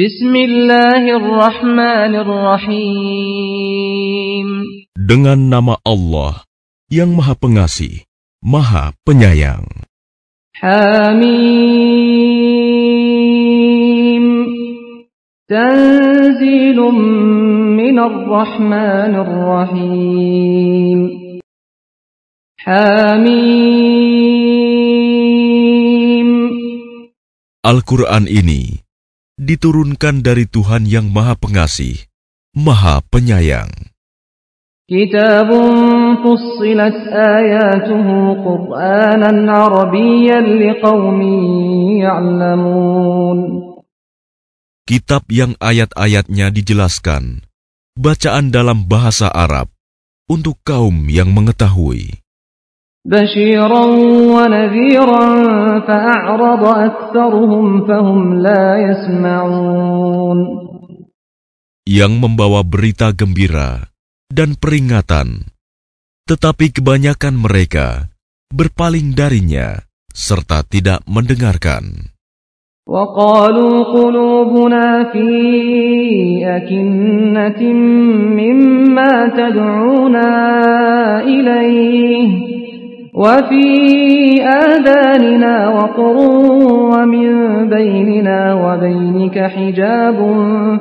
Bismillahirrahmanirrahim. Dengan nama Allah yang Maha Pengasih, Maha Penyayang. Hamim. Tanzilum minar rahmanir rahim. Hamim. Al-Quran ini diturunkan dari Tuhan yang Maha Pengasih, Maha Penyayang. Kitab yang ayat-ayatnya dijelaskan, bacaan dalam bahasa Arab untuk kaum yang mengetahui بشيرا ونذيرا فأعرض أكثرهم فهم لا يسمعون yang membawa berita gembira dan peringatan, tetapi kebanyakan mereka berpaling darinya serta tidak mendengarkan. وقالوا قلوبنا في أكنة مما تدعونا إليه وفي آذاننا وقر ومن بيننا وبينك حجاب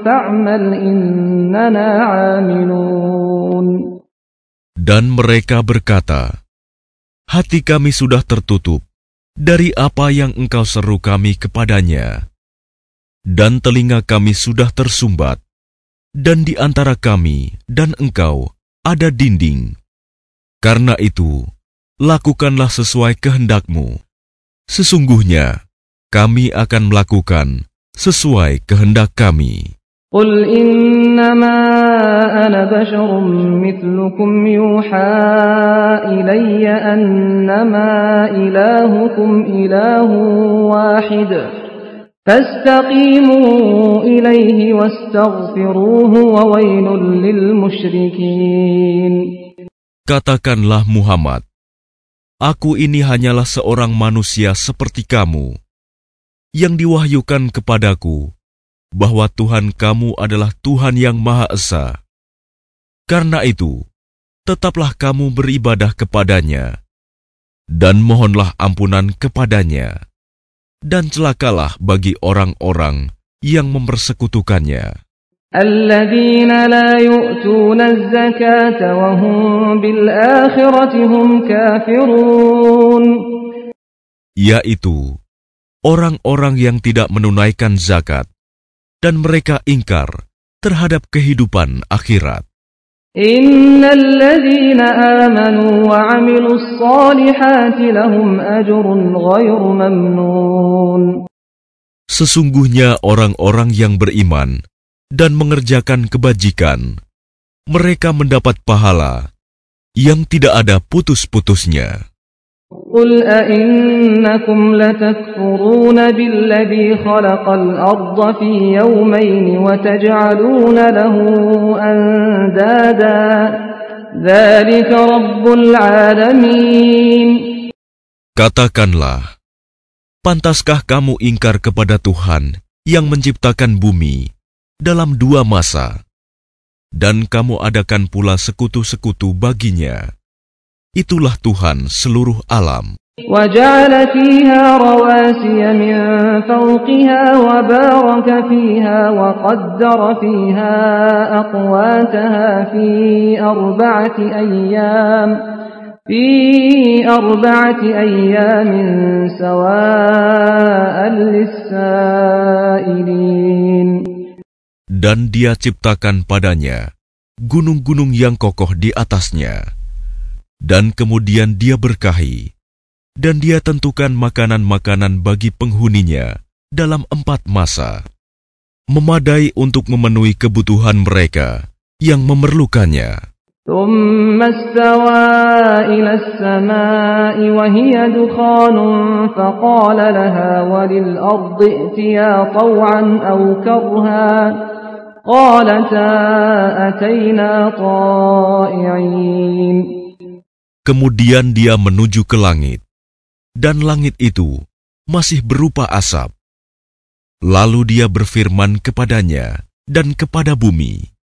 فاعمل إننا عاملون Dan mereka berkata, Hati kami sudah tertutup dari apa yang engkau seru kami kepadanya. Dan telinga kami sudah tersumbat, dan di antara kami dan engkau ada dinding. Karena itu, lakukanlah sesuai kehendakmu. Sesungguhnya, kami akan melakukan sesuai kehendak kami. قل إنما أنا بشر مثلكم يوحى إلي أنما إلهكم إله واحد فاستقيموا إليه واستغفروه وويل للمشركين Katakanlah Muhammad, Aku ini hanyalah seorang manusia seperti kamu, yang diwahyukan kepadaku bahwa Tuhan kamu adalah Tuhan yang Maha Esa. Karena itu, tetaplah kamu beribadah kepadanya, dan mohonlah ampunan kepadanya, dan celakalah bagi orang-orang yang mempersekutukannya. الذين لا يؤتون الزكاة وهم بالآخرة هم كافرون Yaitu orang-orang yang tidak menunaikan zakat, dan mereka ingkar terhadap kehidupan akhirat. إن الذين آمنوا وعملوا الصالحات لهم أجر غير ممنون Sesungguhnya orang-orang yang beriman dan mengerjakan kebajikan, mereka mendapat pahala yang tidak ada putus-putusnya. قل أئنكم لتكفرون بالذي خلق الأرض في يومين وتجعلون له أندادا ذلك رب العالمين Katakanlah, pantaskah kamu ingkar kepada Tuhan yang menciptakan bumi dalam dua masa, dan kamu adakan pula sekutu-sekutu baginya? Itulah Tuhan seluruh alam. وجعل فيها رواسي من فوقها وبارك فيها وقدر فيها أقواتها في أربعة أيام في أربعة أيام سواء للسائلين Dan dia ciptakan padanya gunung-gunung yang kokoh di atasnya. Dan kemudian dia berkahi. Dan dia tentukan makanan-makanan bagi penghuninya dalam empat masa. Memadai untuk memenuhi kebutuhan mereka yang memerlukannya. ثم استوى إلى السماء وهي دخان فقال لها وللأرض ائتيا طوعا أو كرها قالتا أتينا طائعين Kemudian dia menuju ke langit, dan langit itu masih berupa asap. Lalu dia berfirman kepadanya dan kepada bumi,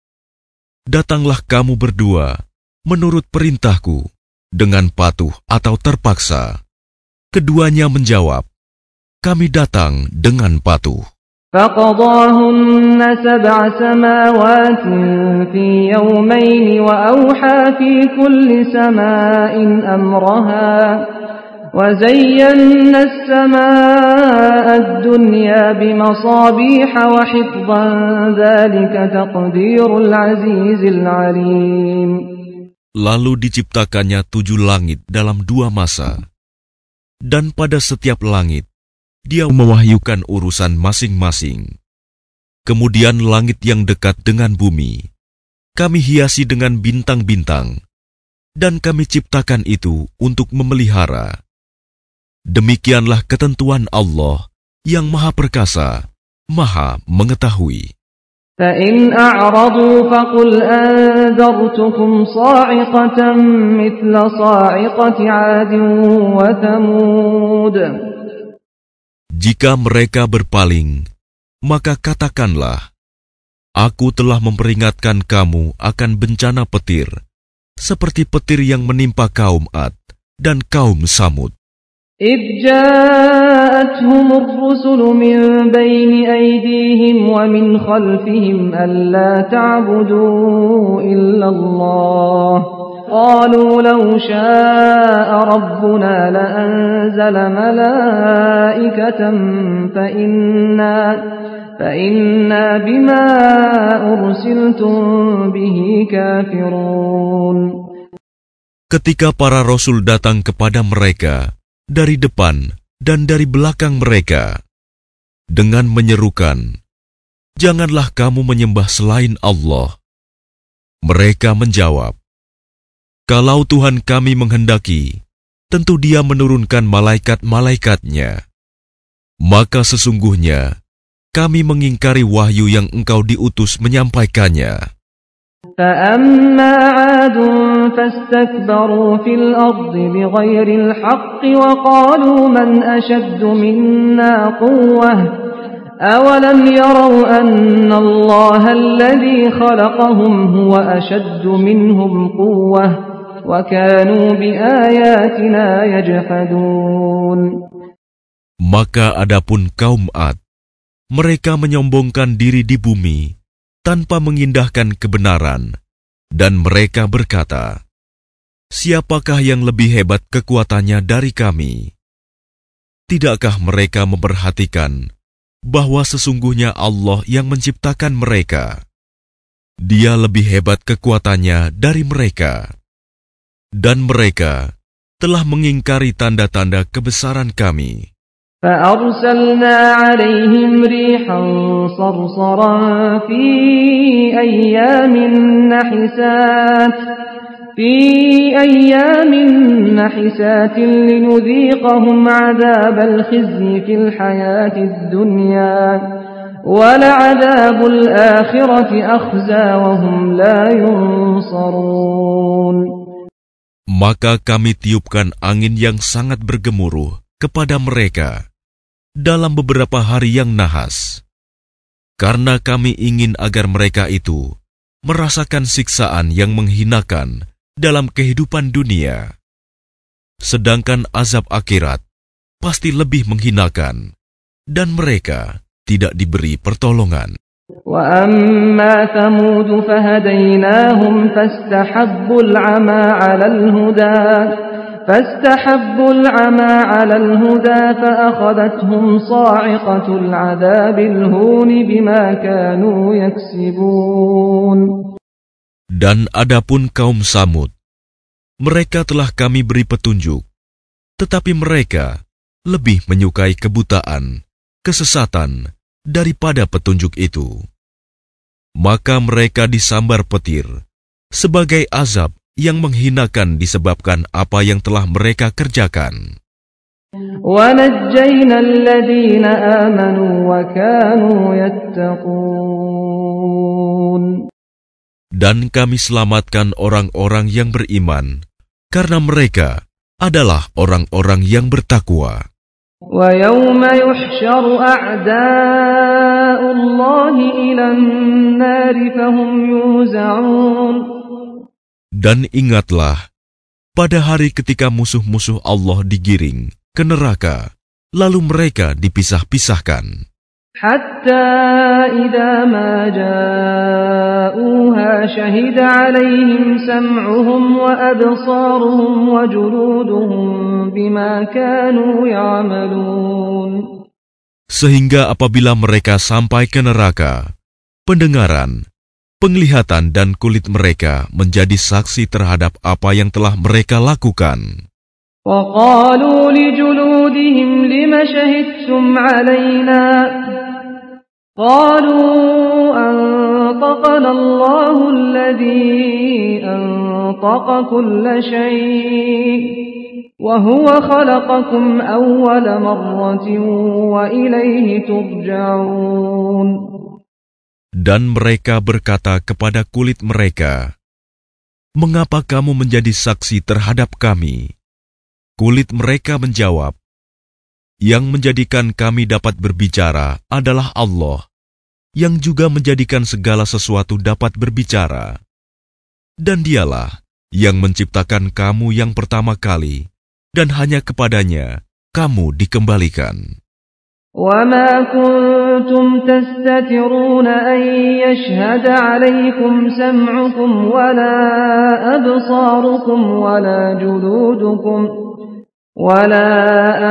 Datanglah kamu berdua menurut perintahku dengan patuh atau terpaksa. Keduanya menjawab, Kami datang dengan patuh. فقضاهن سبع سماوات في يومين وأوحى في كل سماء أمرها وزينا السماء الدنيا بمصابيح وحفظا ذلك تقدير العزيز العليم Lalu diciptakannya tujuh langit dalam dua masa. Dan pada setiap langit, dia mewahyukan urusan masing-masing. Kemudian langit yang dekat dengan bumi, kami hiasi dengan bintang-bintang, dan kami ciptakan itu untuk memelihara. Demikianlah ketentuan Allah yang Maha Perkasa, Maha Mengetahui. فإن أعرضوا فقل أنذرتكم صاعقة مثل صاعقة عاد وثمود Jika mereka berpaling, maka katakanlah, Aku telah memperingatkan kamu akan bencana petir, seperti petir yang menimpa kaum Ad dan kaum Samud. إذ جاءتهم الرسل من بين أيديهم ومن خلفهم ألا تعبدوا إلا الله قالوا لو شاء ربنا لأنزل ملائكة فإنا, فإنا بما أرسلتم به كافرون Ketika para rasul datang kepada mereka, dari depan dan dari belakang mereka dengan menyerukan, "Janganlah kamu menyembah selain Allah." Mereka menjawab, "Kalau Tuhan kami menghendaki, tentu Dia menurunkan malaikat-malaikatnya. Maka sesungguhnya kami mengingkari wahyu yang Engkau diutus menyampaikannya." فأما عاد فاستكبروا في الأرض بغير الحق وقالوا من أشد منا قوة أولم يروا أن الله الذي خلقهم هو أشد منهم قوة وكانوا بآياتنا يجحدون maka adapun kaum Ad, mereka menyombongkan diri di bumi tanpa mengindahkan kebenaran, dan mereka berkata, "Siapakah yang lebih hebat kekuatannya dari kami?" Tidakkah mereka memperhatikan bahwa sesungguhnya Allah yang menciptakan mereka? Dia lebih hebat kekuatannya dari mereka, dan mereka telah mengingkari tanda-tanda kebesaran kami. فأرسلنا عليهم ريحا صرصرا في أيام نحسات في أيام نحسات لنذيقهم عذاب الخزي في الحياة الدنيا ولعذاب الآخرة أخزى وهم لا ينصرون Maka kami tiupkan angin yang sangat bergemuruh kepada mereka dalam beberapa hari yang nahas, karena kami ingin agar mereka itu merasakan siksaan yang menghinakan dalam kehidupan dunia, sedangkan azab akhirat pasti lebih menghinakan, dan mereka tidak diberi pertolongan. وأما ثمود فهديناهم فاستحبوا العمى على الهدى فاستحبوا العمى على الهدى فأخذتهم صاعقة العذاب الهون بما كانوا يكسبون Dan adapun kaum Samud, mereka telah kami beri petunjuk, tetapi mereka lebih menyukai kebutaan, kesesatan, daripada petunjuk itu. Maka mereka disambar petir sebagai azab yang menghinakan disebabkan apa yang telah mereka kerjakan. Dan kami selamatkan orang-orang yang beriman, karena mereka adalah orang-orang yang bertakwa. ويوم يحشر أعداء الله إلى النار فهم يوزعون Dan ingatlah, pada hari ketika musuh-musuh Allah digiring ke neraka, lalu mereka dipisah-pisahkan. حتى إذا ما جاءوها شهد عليهم سمعهم وأبصارهم وجلودهم بما كانوا يعملون Sehingga apabila mereka sampai ke neraka, pendengaran, penglihatan dan kulit mereka menjadi saksi terhadap apa yang telah mereka lakukan. وقالوا لجلودهم لم شهدتم علينا قالوا أنطقنا الله الذي أنطق كل شيء وهو خلقكم أول مرة وإليه ترجعون Dan mereka berkata kepada kulit mereka, Mengapa kamu menjadi saksi terhadap kami? Kulit mereka menjawab, Yang menjadikan kami dapat berbicara adalah Allah, yang juga menjadikan segala sesuatu dapat berbicara. Dan dialah yang menciptakan kamu yang pertama kali, dan hanya kepadanya kamu dikembalikan. وما كنتم تستترون أن يشهد عليكم سمعكم ولا أبصاركم ولا جلودكم ولا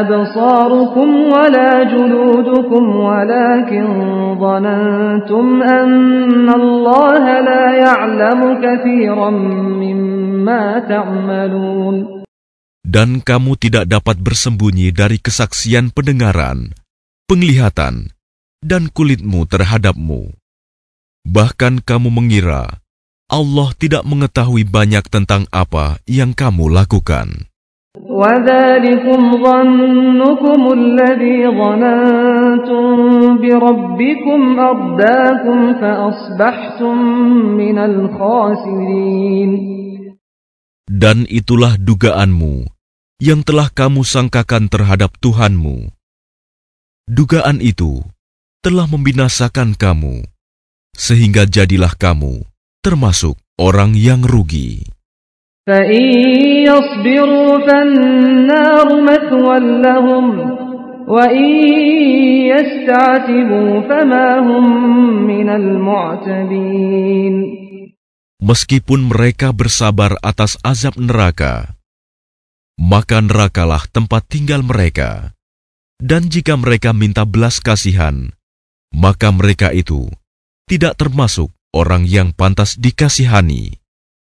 أبصاركم ولا جلودكم ولكن ظننتم أن الله لا يعلم كثيرا مما تعملون Dan kamu tidak dapat bersembunyi dari kesaksian pendengaran, penglihatan, dan kulitmu terhadapmu. Bahkan kamu mengira Allah tidak mengetahui banyak tentang apa yang kamu lakukan. وذلكم ظنكم الذي ظننتم بربكم أرداكم فأصبحتم من الخاسرين Dan itulah dugaanmu yang telah kamu sangkakan terhadap Tuhanmu. Dugaan itu telah membinasakan kamu, sehingga jadilah kamu termasuk orang yang rugi. فإن يصبروا فالنار مثوى لهم وإن يستعتبوا فما هم من المعتبين Meskipun mereka bersabar atas azab neraka, maka nerakalah tempat tinggal mereka. Dan jika mereka minta belas kasihan, maka mereka itu tidak termasuk orang yang pantas dikasihani.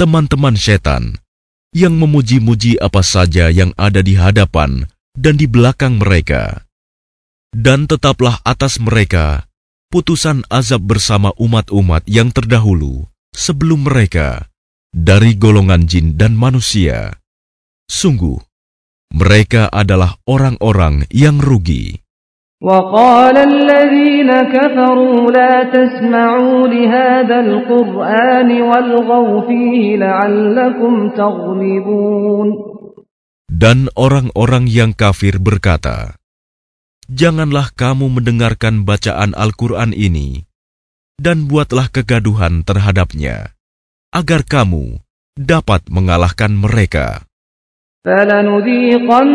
teman-teman setan yang memuji-muji apa saja yang ada di hadapan dan di belakang mereka. Dan tetaplah atas mereka putusan azab bersama umat-umat yang terdahulu sebelum mereka dari golongan jin dan manusia. Sungguh, mereka adalah orang-orang yang rugi. وقال الذين كفروا لا تسمعوا لهذا القرآن والغوا فيه لعلكم تغلبون Dan orang-orang yang kafir berkata, Janganlah kamu mendengarkan bacaan Al-Quran ini, dan buatlah kegaduhan terhadapnya, agar kamu dapat mengalahkan mereka. فلنذيقن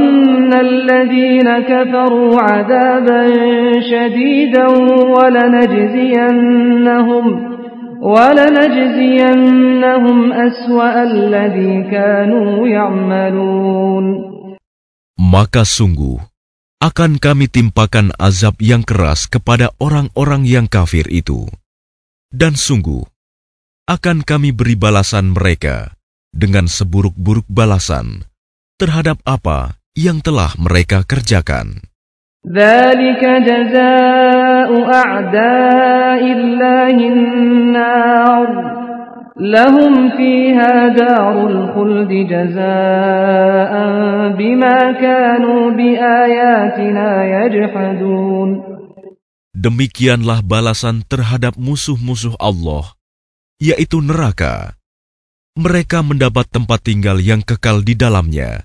الذين كفروا عذابا شديدا ولنجزينهم ولنجزينهم أسوأ الذي كانوا يعملون Maka sungguh akan kami timpakan azab yang keras kepada orang-orang yang kafir itu. Dan sungguh akan kami beri balasan mereka dengan seburuk-buruk balasan terhadap apa yang telah mereka kerjakan. ذلك جزاء أعداء الله النار لهم فيها دار الخلد جزاء بما كانوا بآياتنا يجحدون Demikianlah balasan terhadap musuh-musuh Allah, yaitu neraka. Mereka mendapat tempat tinggal yang kekal di dalamnya,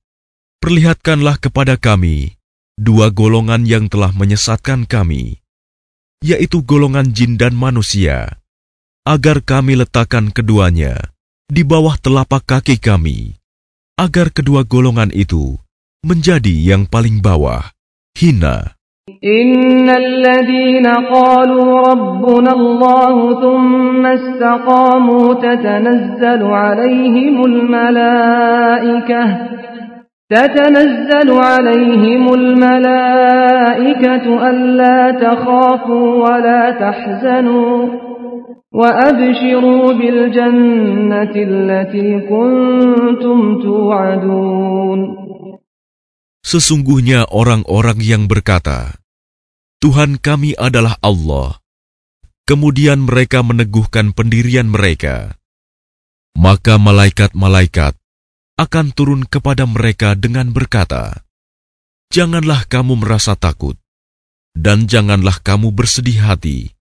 perlihatkanlah kepada kami dua golongan yang telah menyesatkan kami, yaitu golongan jin dan manusia, agar kami letakkan keduanya di bawah telapak kaki kami, agar kedua golongan itu menjadi yang paling bawah, hina. إن الذين قالوا ربنا الله ثم استقاموا تتنزل عليهم الملائكة تتنزل عليهم الملائكة ألا تخافوا ولا تحزنوا وأبشروا بالجنة التي كنتم توعدون Sesungguhnya orang-orang yang berkata, Tuhan kami adalah Allah. Kemudian mereka meneguhkan pendirian mereka. Maka malaikat-malaikat akan turun kepada mereka dengan berkata, Janganlah kamu merasa takut, dan janganlah kamu bersedih hati,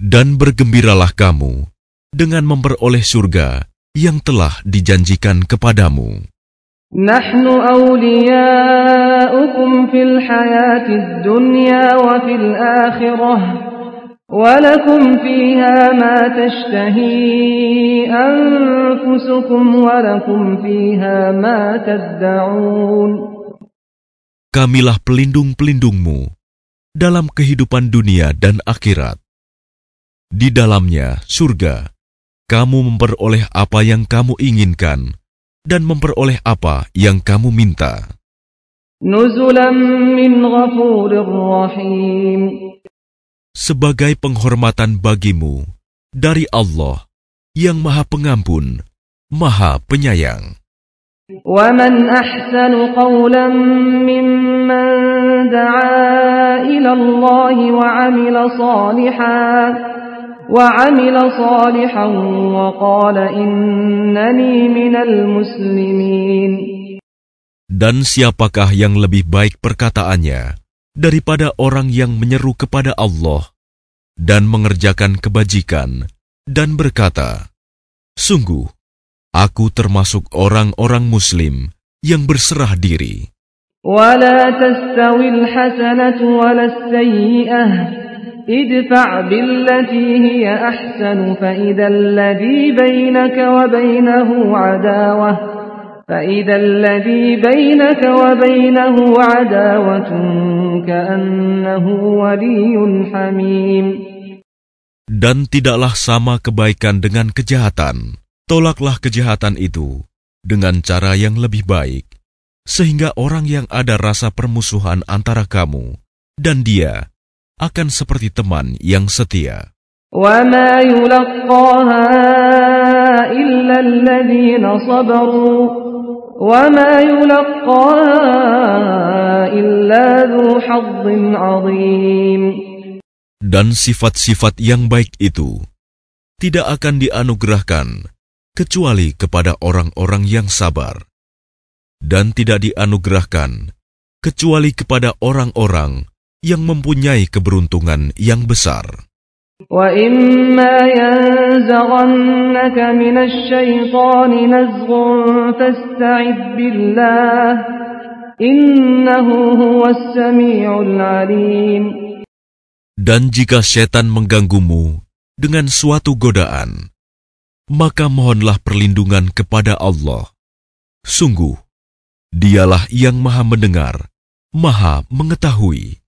dan bergembiralah kamu dengan memperoleh surga yang telah dijanjikan kepadamu. نحن أولياؤكم في الحياة الدنيا وفي الآخرة ولكم فيها ما تشتهي أنفسكم ولكم فيها ما تدعون Kamilah pelindung-pelindungmu dalam kehidupan dunia dan akhirat. Di dalamnya, surga, kamu memperoleh apa yang kamu inginkan dan memperoleh apa yang kamu minta. نزلا من غفور رحيم Sebagai penghormatan bagimu dari Allah yang Maha Pengampun, Maha Penyayang. ومن أحسن قولا ممن دعا إلى الله وعمل صالحا وعمل صالحا وقال إنني من المسلمين Dan siapakah yang lebih baik perkataannya daripada orang yang menyeru kepada Allah dan mengerjakan kebajikan dan berkata, Sungguh, aku termasuk orang-orang Muslim yang berserah diri. ولا تستوي الحسنة ولا السيئة ادفع بالتي هي أحسن فإذا الذي بينك وبينه عداوة فإذا الذي بينك وبينه عداوة كأنه ولي حميم Dan tidaklah sama kebaikan dengan kejahatan. Tolaklah kejahatan itu dengan cara yang lebih baik, sehingga orang yang ada rasa permusuhan antara kamu dan dia akan seperti teman yang setia. وما يلقاها إلا الذين صبروا وما يلقاها إلا ذو حظ عظيم Dan sifat-sifat yang baik itu tidak akan dianugerahkan kecuali kepada orang-orang yang sabar, dan tidak dianugerahkan kecuali kepada orang-orang yang mempunyai keberuntungan yang besar. وإما ينزغنك من الشيطان نزغ فاستعذ بالله إنه هو السميع العليم Dan jika setan mengganggumu dengan suatu godaan, maka mohonlah perlindungan kepada Allah. Sungguh, dialah yang maha mendengar, maha mengetahui.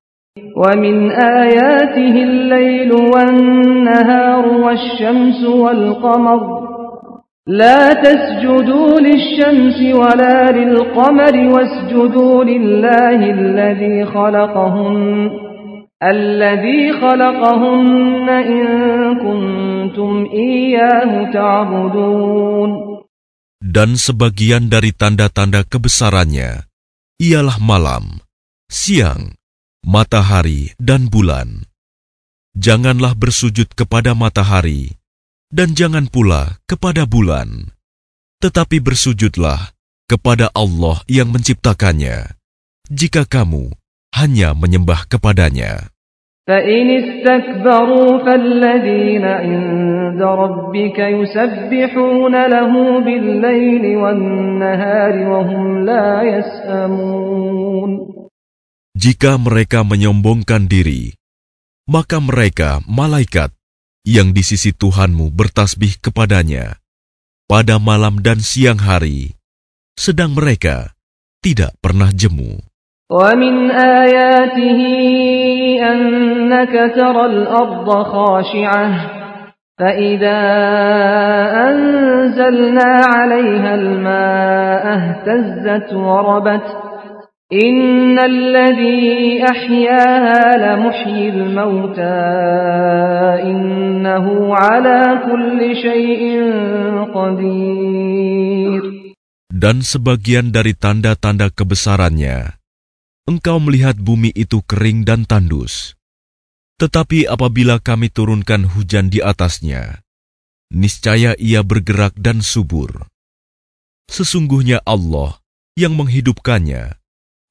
ومن آياته الليل والنهار والشمس والقمر لا تسجدوا للشمس ولا للقمر واسجدوا لله الذي خلقهن الذي خلقهن إن كنتم إياه تعبدون Dan sebagian dari tanda-tanda kebesarannya ialah malam, siang, matahari, dan bulan. Janganlah bersujud kepada matahari, dan jangan pula kepada bulan, tetapi bersujudlah kepada Allah yang menciptakannya, jika kamu hanya menyembah kepadanya. فإن استكبروا فالذين عند ربك يسبحون له بالليل والنهار وهم لا يسأمون Jika mereka menyombongkan diri, maka mereka, malaikat, yang di sisi Tuhanmu bertasbih kepadanya pada malam dan siang hari, sedang mereka tidak pernah jemu. ومن آياته أنك ترى الأرض خاشعة فإذا أنزلنا عليها الماء اهتزت وربت إن الذي أحياها لمحيي الموتى إنه على كل شيء قدير Dan sebagian dari tanda-tanda kebesarannya, engkau melihat bumi itu kering dan tandus. Tetapi apabila kami turunkan hujan di atasnya, niscaya ia bergerak dan subur. Sesungguhnya Allah yang menghidupkannya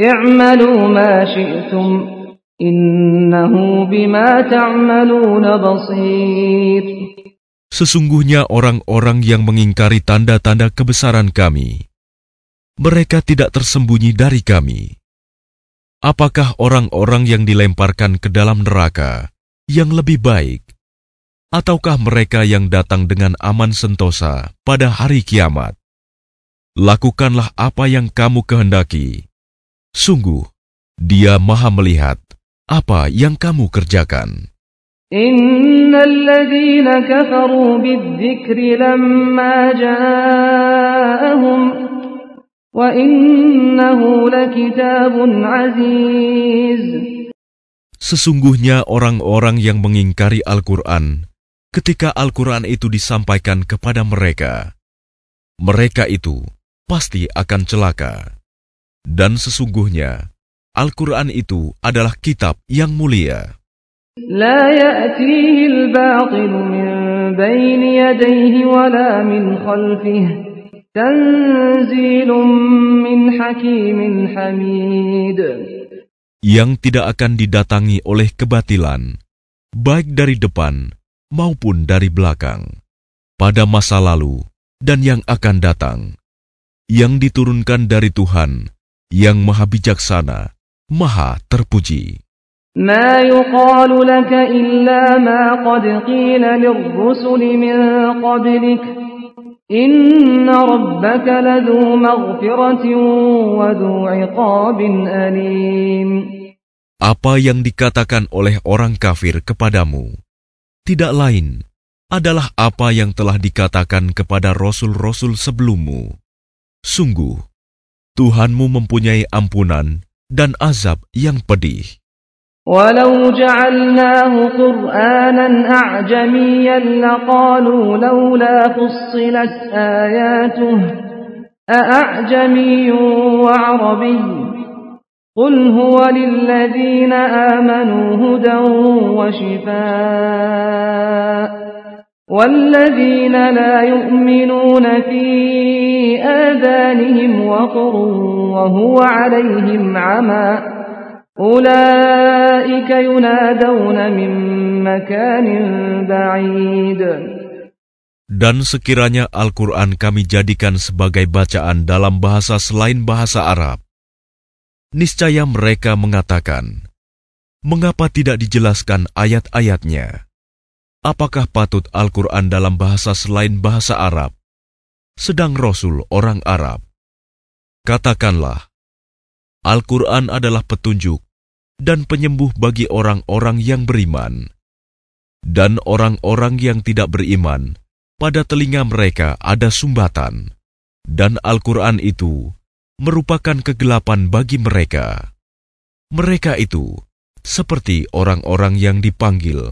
اعملوا ما شئتم إنه بما تعملون بصير Sesungguhnya orang-orang yang mengingkari tanda-tanda kebesaran kami, mereka tidak tersembunyi dari kami. Apakah orang-orang yang dilemparkan ke dalam neraka yang lebih baik, ataukah mereka yang datang dengan aman sentosa pada hari kiamat? Lakukanlah apa yang kamu kehendaki. Sungguh, Dia Maha Melihat apa yang kamu kerjakan. Innalladzina kafaru bidzikri lamma ja'ahum Sesungguhnya orang-orang yang mengingkari Al-Quran ketika Al-Quran itu disampaikan kepada mereka, mereka itu pasti akan celaka. Dan sesungguhnya Al-Quran itu adalah kitab yang mulia. لا يأتيه الباطل من بين يديه ولا من خلفه yang tidak akan didatangi oleh kebatilan, baik dari depan maupun dari belakang, pada masa lalu dan yang akan datang, yang diturunkan dari Tuhan, yang Maha Bijaksana, Maha Terpuji. ما يقال لك إلا ما قد قيل للرسل من قبلك Inna rabbaka ladhu maghfiratin wa dhu alim. Apa yang dikatakan oleh orang kafir kepadamu tidak lain adalah apa yang telah dikatakan kepada rasul-rasul sebelummu. Sungguh, Tuhanmu mempunyai ampunan dan azab yang pedih. ولو جعلناه قرآنا أعجميا لقالوا لولا فصلت آياته أأعجمي وعربي قل هو للذين آمنوا هدى وشفاء والذين لا يؤمنون في آذانهم وقر وهو عليهم عمى أولئك ينادون من مكان بعيد Dan sekiranya Al-Quran kami jadikan sebagai bacaan dalam bahasa selain bahasa Arab, niscaya mereka mengatakan, Mengapa tidak dijelaskan ayat-ayatnya? Apakah patut Al-Quran dalam bahasa selain bahasa Arab, sedang Rasul orang Arab? Katakanlah, Al-Quran adalah petunjuk dan penyembuh bagi orang-orang yang beriman, dan orang-orang yang tidak beriman pada telinga mereka ada sumbatan, dan Al-Quran itu merupakan kegelapan bagi mereka. Mereka itu seperti orang-orang yang dipanggil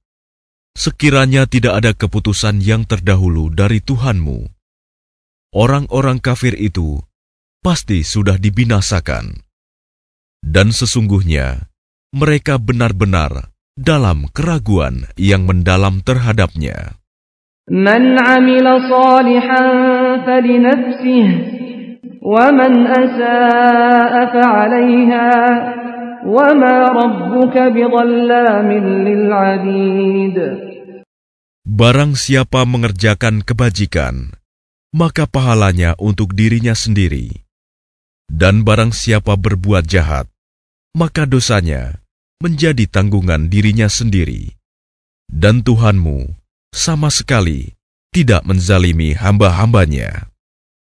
Sekiranya tidak ada keputusan yang terdahulu dari Tuhanmu, orang-orang kafir itu pasti sudah dibinasakan, dan sesungguhnya mereka benar-benar dalam keraguan yang mendalam terhadapnya. Man amila salihan falinafsih, wa man asa'a fa'alayha. Barang siapa mengerjakan kebajikan, maka pahalanya untuk dirinya sendiri. Dan barang siapa berbuat jahat, maka dosanya menjadi tanggungan dirinya sendiri. Dan Tuhanmu sama sekali tidak menzalimi hamba-hambanya.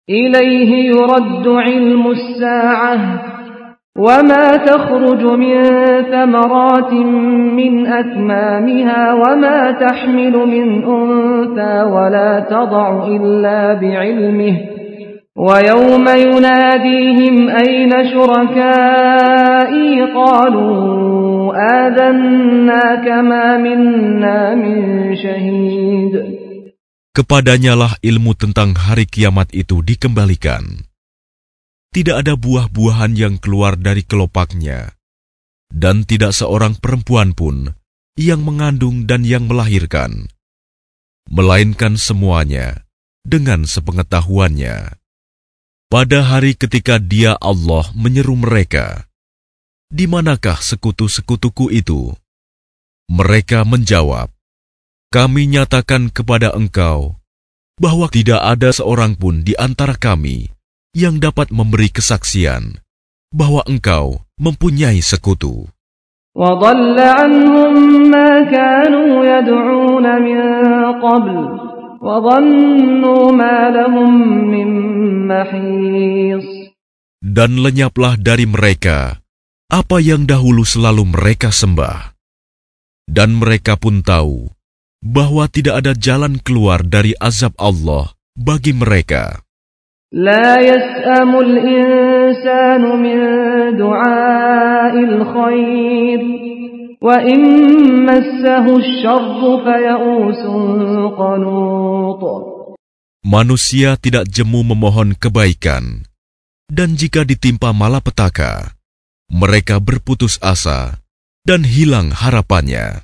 Ilaihi yuraddu ilmu sa'ah وما تخرج من ثمرات من أكمامها وما تحمل من أنثى ولا تضع إلا بعلمه ويوم يناديهم أين شركائي قالوا آذناك ما منا من شهيد Kepadanya lah ilmu tentang hari kiamat itu dikembalikan. Tidak ada buah-buahan yang keluar dari kelopaknya, dan tidak seorang perempuan pun yang mengandung dan yang melahirkan, melainkan semuanya dengan sepengetahuannya. Pada hari ketika Dia Allah menyeru mereka, "Di manakah sekutu-sekutuku itu?" Mereka menjawab, "Kami nyatakan kepada engkau bahwa tidak ada seorang pun di antara kami yang dapat memberi kesaksian bahwa engkau mempunyai sekutu." وضل عنهم ما كانوا يدعون من قبل وظنوا ما لهم من محيص Dan lenyaplah dari mereka apa yang dahulu selalu mereka sembah. Dan mereka pun tahu bahwa tidak ada jalan keluar dari azab Allah bagi mereka. لا يسأم الإنسان من دعاء الخير وإن مسه الشر فيئوس قنوط Manusia tidak jemu memohon kebaikan, dan jika ditimpa malapetaka, mereka berputus asa dan hilang harapannya.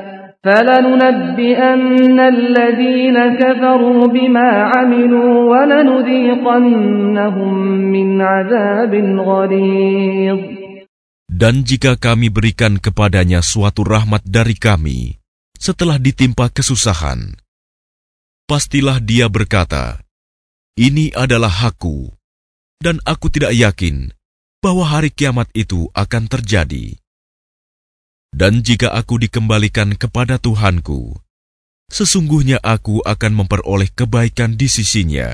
فلننبئن الذين كفروا بما عملوا ولنذيقنهم من عذاب غليظ Dan jika kami berikan kepadanya suatu rahmat dari kami setelah ditimpa kesusahan, pastilah dia berkata, "Ini adalah hakku, dan aku tidak yakin bahwa hari kiamat itu akan terjadi." Dan jika aku dikembalikan kepada Tuhanku, sesungguhnya aku akan memperoleh kebaikan di sisinya.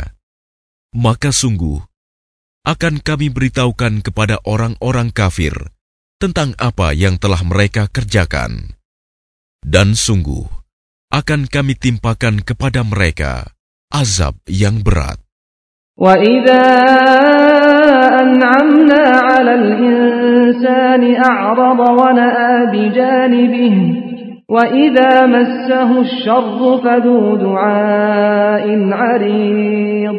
Maka sungguh, akan kami beritahukan kepada orang-orang kafir tentang apa yang telah mereka kerjakan. Dan sungguh, akan kami timpakan kepada mereka azab yang berat. وَإِذَا أَنْعَمْنَا عَلَى الْإِنسَانِ أَعْرَضَ وَنَأَى بِجَانِبِهِ وَإِذَا مَسَّهُ الشَّرُّ فَذُو دُعَاءٍ عَرِيضٍ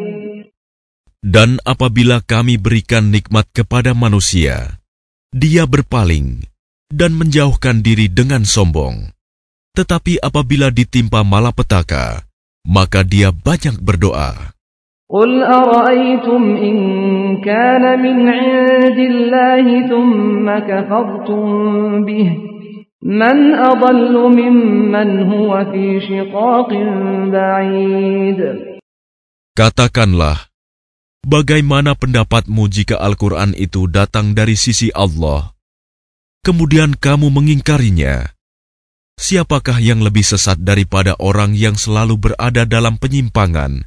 Dan apabila kami berikan nikmat kepada manusia, dia berpaling dan menjauhkan diri dengan sombong. Tetapi apabila ditimpa malapetaka, maka dia banyak berdoa. قل أرأيتم إن كان من عند الله ثم كفرتم به من أضل ممن هو في شقاق بعيد Katakanlah, bagaimana pendapatmu jika Al-Quran itu datang dari sisi Allah, kemudian kamu mengingkarinya? Siapakah yang lebih sesat daripada orang yang selalu berada dalam penyimpangan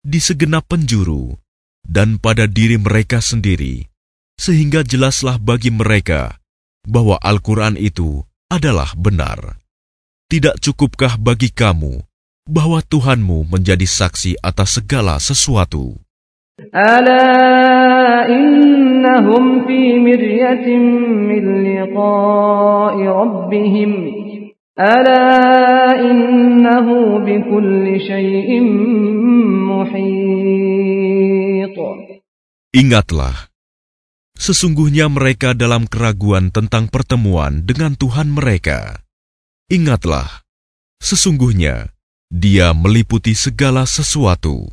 di segenap penjuru dan pada diri mereka sendiri, sehingga jelaslah bagi mereka bahwa Al-Quran itu adalah benar. Tidak cukupkah bagi kamu bahwa Tuhanmu menjadi saksi atas segala sesuatu? Ala innahum fi miryatin min ألا إنه بكل شيء محيط Ingatlah, sesungguhnya mereka dalam keraguan tentang pertemuan dengan Tuhan mereka. Ingatlah, sesungguhnya Dia meliputi segala sesuatu.